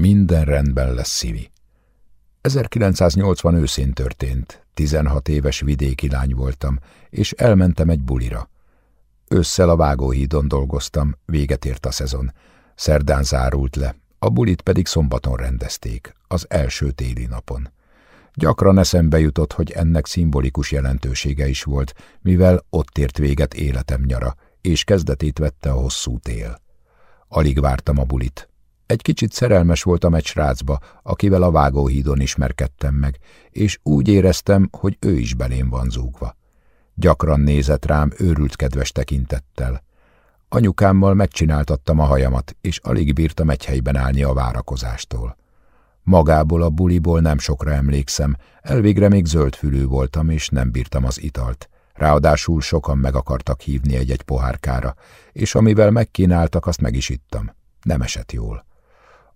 Minden rendben lesz, Szivi. 1980 őszén történt, 16 éves vidéki lány voltam, és elmentem egy bulira. Ősszel a vágóhídon dolgoztam, véget ért a szezon. Szerdán zárult le, a bulit pedig szombaton rendezték, az első téli napon. Gyakran eszembe jutott, hogy ennek szimbolikus jelentősége is volt, mivel ott ért véget életem nyara, és kezdetét vette a hosszú tél. Alig vártam a bulit. Egy kicsit szerelmes voltam egy srácba, akivel a vágóhídon ismerkedtem meg, és úgy éreztem, hogy ő is belém van zúgva. Gyakran nézett rám őrült kedves tekintettel. Anyukámmal megcsináltattam a hajamat, és alig bírtam egy helyben állni a várakozástól. Magából a buliból nem sokra emlékszem, elvégre még zöldfülű voltam, és nem bírtam az italt. Ráadásul sokan meg akartak hívni egy-egy pohárkára, és amivel megkínáltak, azt meg is ittam. Nem esett jól.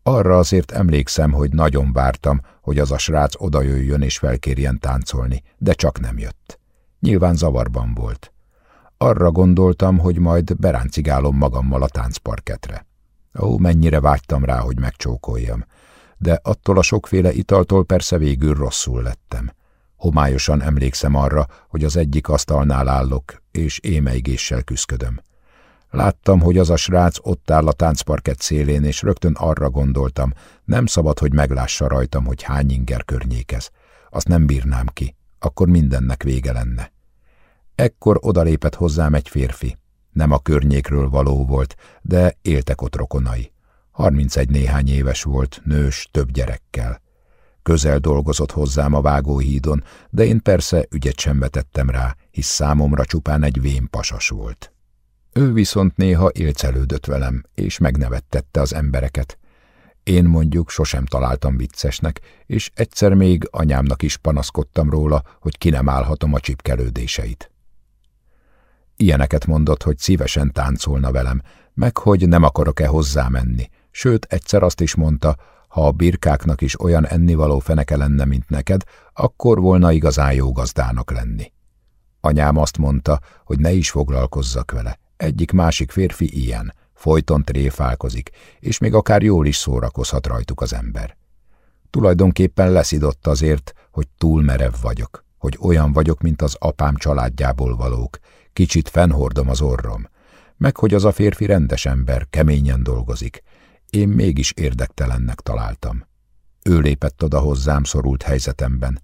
Arra azért emlékszem, hogy nagyon vártam, hogy az a srác odajöjjön és felkérjen táncolni, de csak nem jött. Nyilván zavarban volt. Arra gondoltam, hogy majd beráncigálom magammal a táncparketre. Ó, mennyire vágytam rá, hogy megcsókoljam. De attól a sokféle italtól persze végül rosszul lettem. Homályosan emlékszem arra, hogy az egyik asztalnál állok, és émeigéssel küszködöm. Láttam, hogy az a srác ott áll a táncparkett szélén, és rögtön arra gondoltam, nem szabad, hogy meglássa rajtam, hogy hány inger környékez. Azt nem bírnám ki, akkor mindennek vége lenne. Ekkor odalépett hozzám egy férfi. Nem a környékről való volt, de éltek ott rokonai. Harmincegy néhány éves volt, nős, több gyerekkel. Közel dolgozott hozzám a vágóhídon, de én persze ügyet sem vetettem rá, hisz számomra csupán egy vén pasas volt. Ő viszont néha élcelődött velem, és megnevettette az embereket. Én mondjuk sosem találtam viccesnek, és egyszer még anyámnak is panaszkodtam róla, hogy ki nem állhatom a csipkelődéseit. Ilyeneket mondott, hogy szívesen táncolna velem, meg hogy nem akarok-e hozzá menni, sőt egyszer azt is mondta, ha a birkáknak is olyan ennivaló feneke lenne, mint neked, akkor volna igazán jó gazdának lenni. Anyám azt mondta, hogy ne is foglalkozzak vele, egyik-másik férfi ilyen, folyton tréfálkozik, és még akár jól is szórakozhat rajtuk az ember. Tulajdonképpen leszidott azért, hogy túl merev vagyok, hogy olyan vagyok, mint az apám családjából valók, kicsit fennhordom az orrom, meg hogy az a férfi rendes ember, keményen dolgozik. Én mégis érdektelennek találtam. Ő lépett oda hozzám szorult helyzetemben.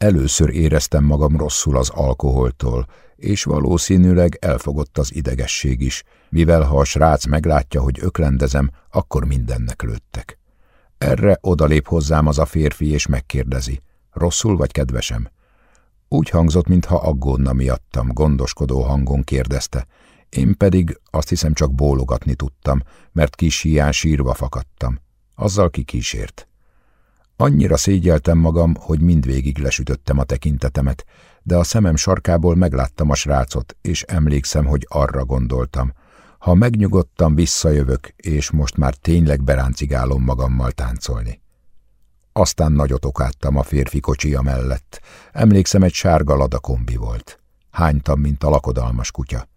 Először éreztem magam rosszul az alkoholtól, és valószínűleg elfogott az idegesség is, mivel ha a srác meglátja, hogy öklendezem, akkor mindennek lőttek. Erre odalép hozzám az a férfi, és megkérdezi, rosszul vagy kedvesem? Úgy hangzott, mintha aggódna miattam, gondoskodó hangon kérdezte, én pedig azt hiszem csak bólogatni tudtam, mert kis hián sírva fakadtam. Azzal kikísért. Annyira szégyeltem magam, hogy mindvégig lesütöttem a tekintetemet, de a szemem sarkából megláttam a srácot, és emlékszem, hogy arra gondoltam. Ha megnyugodtam, visszajövök, és most már tényleg beráncigálom magammal táncolni. Aztán nagyot okáttam a férfi kocsia mellett. Emlékszem, egy sárga lada kombi volt. Hánytam, mint a lakodalmas kutya.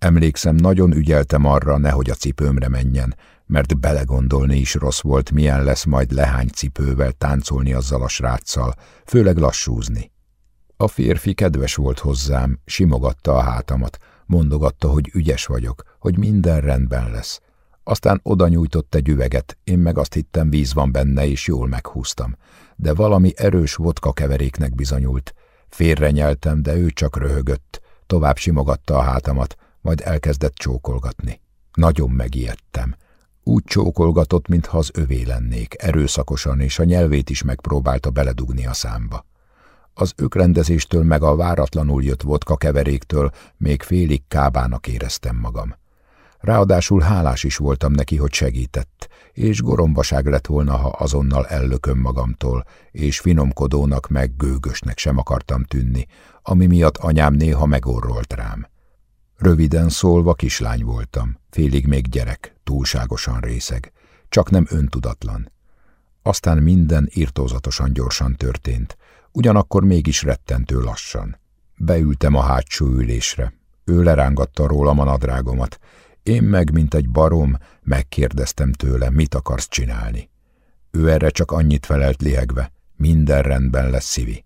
Emlékszem, nagyon ügyeltem arra, nehogy a cipőmre menjen, mert belegondolni is rossz volt, milyen lesz majd lehány cipővel táncolni azzal a sráccal, főleg lassúzni. A férfi kedves volt hozzám, simogatta a hátamat, mondogatta, hogy ügyes vagyok, hogy minden rendben lesz. Aztán oda nyújtott egy üveget, én meg azt hittem víz van benne, és jól meghúztam. De valami erős vodka keveréknek bizonyult. Félre nyeltem, de ő csak röhögött. Tovább simogatta a hátamat, majd elkezdett csókolgatni. Nagyon megijedtem. Úgy csókolgatott, mintha az övé lennék, erőszakosan, és a nyelvét is megpróbálta beledugni a számba. Az ökrendezéstől meg a váratlanul jött vodka keveréktől még félig kábának éreztem magam. Ráadásul hálás is voltam neki, hogy segített, és gorombaság lett volna, ha azonnal ellököm magamtól, és finomkodónak meg gőgösnek sem akartam tűnni, ami miatt anyám néha megorrolt rám. Röviden szólva kislány voltam, félig még gyerek, túlságosan részeg, csak nem öntudatlan. Aztán minden írtózatosan gyorsan történt, ugyanakkor mégis rettentő lassan. Beültem a hátsó ülésre, ő lerángatta rólam a nadrágomat, én meg, mint egy barom, megkérdeztem tőle, mit akarsz csinálni. Ő erre csak annyit felelt lihegve, minden rendben lesz szívi.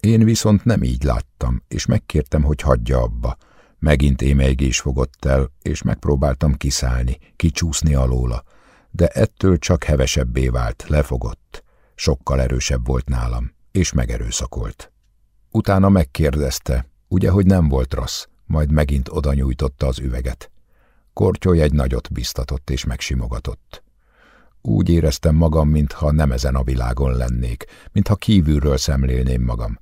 Én viszont nem így láttam, és megkértem, hogy hagyja abba. Megint émeigés fogott el, és megpróbáltam kiszállni, kicsúszni alóla, de ettől csak hevesebbé vált, lefogott. Sokkal erősebb volt nálam, és megerőszakolt. Utána megkérdezte, ugye, hogy nem volt rossz, majd megint oda nyújtotta az üveget. Kortyoly egy nagyot biztatott és megsimogatott. Úgy éreztem magam, mintha nem ezen a világon lennék, mintha kívülről szemlélném magam.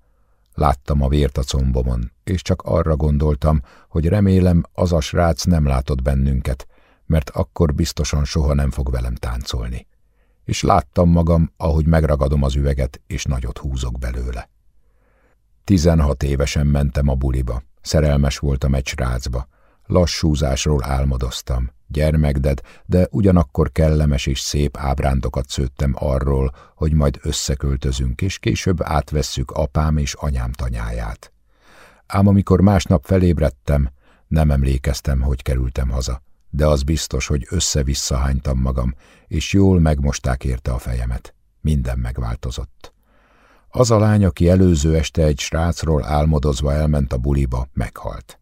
Láttam a vért a combomon, és csak arra gondoltam, hogy remélem az a srác nem látott bennünket, mert akkor biztosan soha nem fog velem táncolni. És láttam magam, ahogy megragadom az üveget, és nagyot húzok belőle. Tizenhat évesen mentem a buliba, szerelmes voltam egy srácba, lassúzásról álmodoztam, gyermekded, de ugyanakkor kellemes és szép ábrándokat szőttem arról, hogy majd összeköltözünk, és később átvesszük apám és anyám tanyáját. Ám amikor másnap felébredtem, nem emlékeztem, hogy kerültem haza, de az biztos, hogy össze-visszahánytam magam, és jól megmosták érte a fejemet. Minden megváltozott. Az a lány, aki előző este egy srácról álmodozva elment a buliba, meghalt.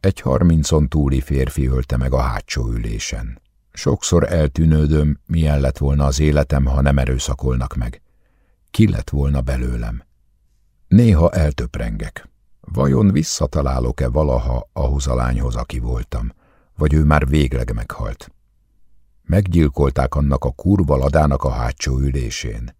Egy harmincon túli férfi ölte meg a hátsó ülésen. Sokszor eltűnődöm, milyen lett volna az életem, ha nem erőszakolnak meg. Ki lett volna belőlem? Néha eltöprengek. Vajon visszatalálok-e valaha ahhoz a lányhoz, aki voltam, vagy ő már végleg meghalt? Meggyilkolták annak a kurva ladának a hátsó ülésén.